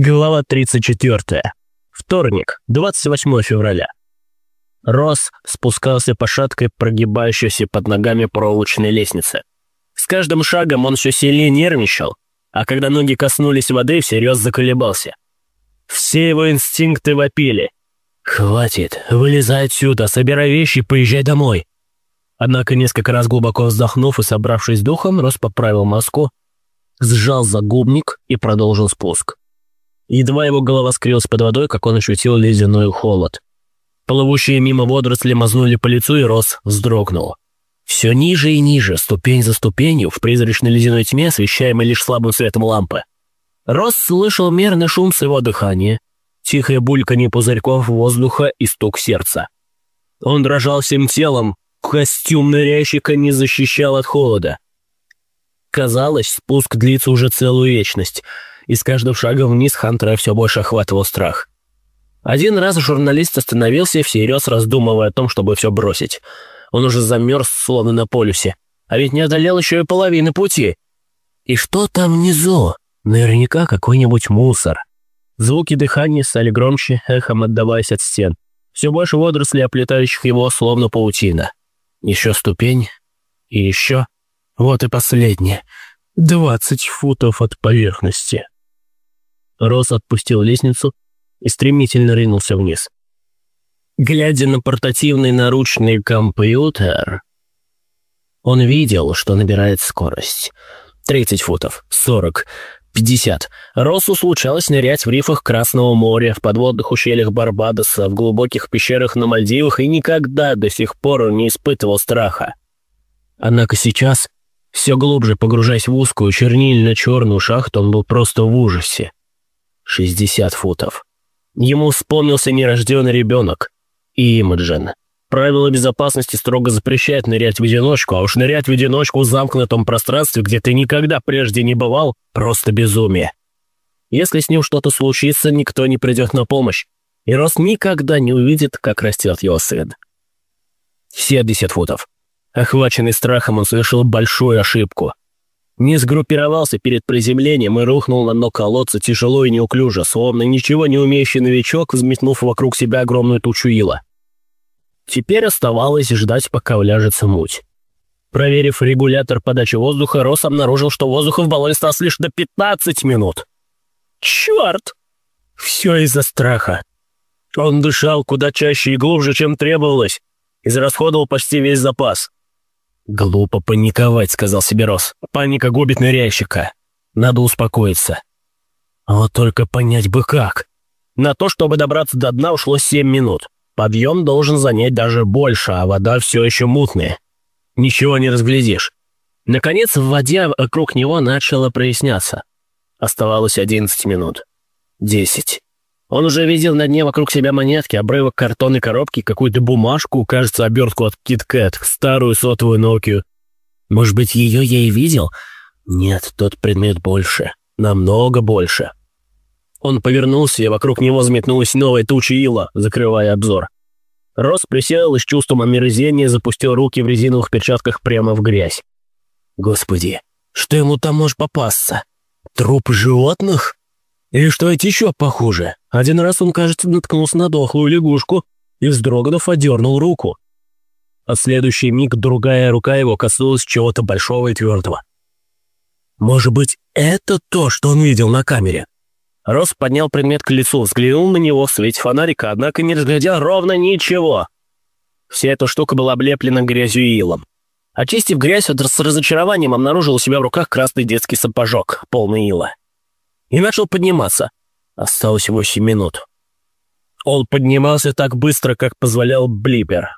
Глава 34. Вторник, 28 февраля. Росс спускался по шаткой, прогибающейся под ногами проволочной лестнице. С каждым шагом он все сильнее нервничал, а когда ноги коснулись воды, всерьез заколебался. Все его инстинкты вопили. «Хватит, вылезай отсюда, собирай вещи, поезжай домой». Однако, несколько раз глубоко вздохнув и собравшись духом, Росс поправил маску, сжал загубник и продолжил спуск. Едва его голова скрылась под водой, как он ощутил ледяной холод. Плывущие мимо водоросли мазнули по лицу, и Рос вздрогнул. Все ниже и ниже, ступень за ступенью, в призрачной ледяной тьме, освещаемой лишь слабым светом лампы. Рос слышал мерный шум своего дыхания, тихое бульканье пузырьков воздуха и стук сердца. Он дрожал всем телом, костюм ныряльщика не защищал от холода. Казалось, спуск длится уже целую вечность — и с каждым шагом вниз Хантера все больше охватывал страх. Один раз журналист остановился всерьез, раздумывая о том, чтобы все бросить. Он уже замерз, словно на полюсе, а ведь не одолел еще и половины пути. И что там внизу? Наверняка какой-нибудь мусор. Звуки дыхания стали громче, эхом отдаваясь от стен. Все больше водорослей, оплетающих его, словно паутина. Еще ступень. И еще. Вот и последняя. Двадцать футов от поверхности. Рос отпустил лестницу и стремительно ринулся вниз. Глядя на портативный наручный компьютер, он видел, что набирает скорость. 30 футов, 40, 50. Росу случалось нырять в рифах Красного моря, в подводных ущельях Барбадоса, в глубоких пещерах на Мальдивах и никогда до сих пор не испытывал страха. Однако сейчас, все глубже погружаясь в узкую чернильно-черную шахту, он был просто в ужасе. 60 футов. Ему вспомнился нерожденный ребенок. И Имаджин. Правила безопасности строго запрещают нырять в одиночку, а уж нырять в одиночку в замкнутом пространстве, где ты никогда прежде не бывал, просто безумие. Если с ним что-то случится, никто не придет на помощь, и Рос никогда не увидит, как растет его сын. 70 футов. Охваченный страхом, он совершил большую ошибку. Не сгруппировался перед приземлением и рухнул на дно колодца тяжело и неуклюже, словно ничего не умеющий новичок, взметнув вокруг себя огромную тучу ила. Теперь оставалось ждать, пока уляжется муть. Проверив регулятор подачи воздуха, Рос обнаружил, что воздуха в баллоне осталось лишь до 15 минут. Черт! Все из-за страха. Он дышал куда чаще и глубже, чем требовалось, израсходовал почти весь запас. «Глупо паниковать», — сказал себе Рос. «Паника губит ныряльщика. Надо успокоиться». А вот только понять бы как. На то, чтобы добраться до дна, ушло семь минут. Подъем должен занять даже больше, а вода все еще мутная. Ничего не разглядишь. Наконец, в воде вокруг него начало проясняться. Оставалось одиннадцать минут. Десять. Он уже видел на дне вокруг себя монетки, обрывок картонной коробки, какую-то бумажку, кажется, обертку от KitKat, старую сотовую Nokia. Может быть, ее я и видел? Нет, тот предмет больше. Намного больше. Он повернулся, и вокруг него взметнулась новая туча ила, закрывая обзор. Рос присел и с чувством омерзения запустил руки в резиновых перчатках прямо в грязь. Господи, что ему там может попасться? Труп животных? И что это еще похуже? Один раз он, кажется, наткнулся на дохлую лягушку и, вздрогнув, одернул руку. А следующий миг другая рука его коснулась чего-то большого и твердого. Может быть, это то, что он видел на камере? Рос поднял предмет к лицу, взглянул на него в свете фонарика, однако не разглядел ровно ничего. Вся эта штука была облеплена грязью и илом. Очистив грязь, он с разочарованием обнаружил у себя в руках красный детский сапожок, полный ила и начал подниматься. Осталось восемь минут. Он поднимался так быстро, как позволял блипер.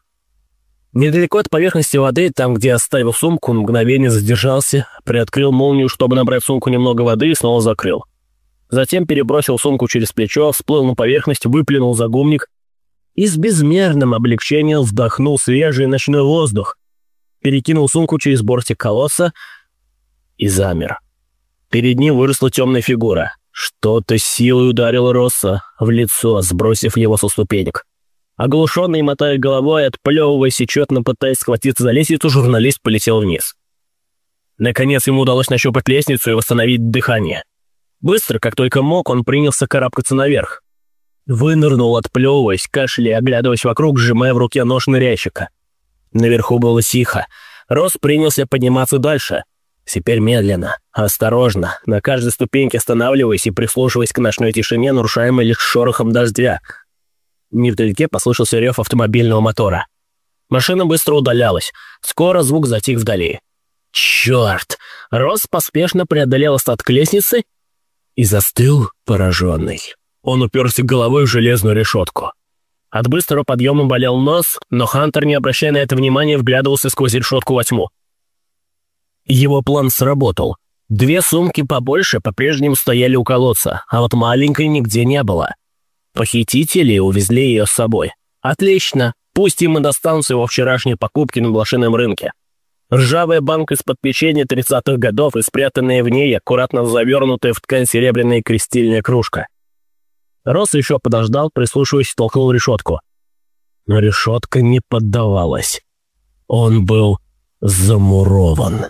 Недалеко от поверхности воды, там, где оставил сумку, он мгновение задержался, приоткрыл молнию, чтобы набрать в сумку немного воды и снова закрыл. Затем перебросил сумку через плечо, всплыл на поверхность, выплюнул загумник и с безмерным облегчением вдохнул свежий ночной воздух, перекинул сумку через бортик колодца и замер. Перед ним выросла темная фигура. Что-то силой ударило Росса в лицо, сбросив его со ступенек. Оглушенный, мотая головой, отплевываясь и тщетно пытаясь схватиться за лестницу, журналист полетел вниз. Наконец ему удалось нащупать лестницу и восстановить дыхание. Быстро, как только мог, он принялся карабкаться наверх. Вынырнул, отплевываясь, кашляя, оглядываясь вокруг, сжимая в руке нож ныряйщика. Наверху было тихо. Рос принялся подниматься дальше. Теперь медленно, осторожно, на каждой ступеньке останавливаясь и прислушиваясь к ночной тишине, нарушаемой лишь шорохом дождя. Невдалеке послышался рев автомобильного мотора. Машина быстро удалялась. Скоро звук затих вдали. «Черт!» Рос поспешно преодолел остаток лестницы и застыл пораженный. Он уперся головой в железную решетку. От быстрого подъема болел нос, но Хантер, не обращая на это внимания, вглядывался сквозь решетку во тьму. Его план сработал. Две сумки побольше по-прежнему стояли у колодца, а вот маленькой нигде не было. Похитители увезли ее с собой. Отлично, пусть им и достанутся его вчерашние покупки на блошином рынке. Ржавая банка из-под печенья 30-х годов и спрятанная в ней аккуратно завернутая в ткань серебряная крестильная кружка. Рос еще подождал, прислушиваясь, толкнул решетку. Но решетка не поддавалась. Он был замурован.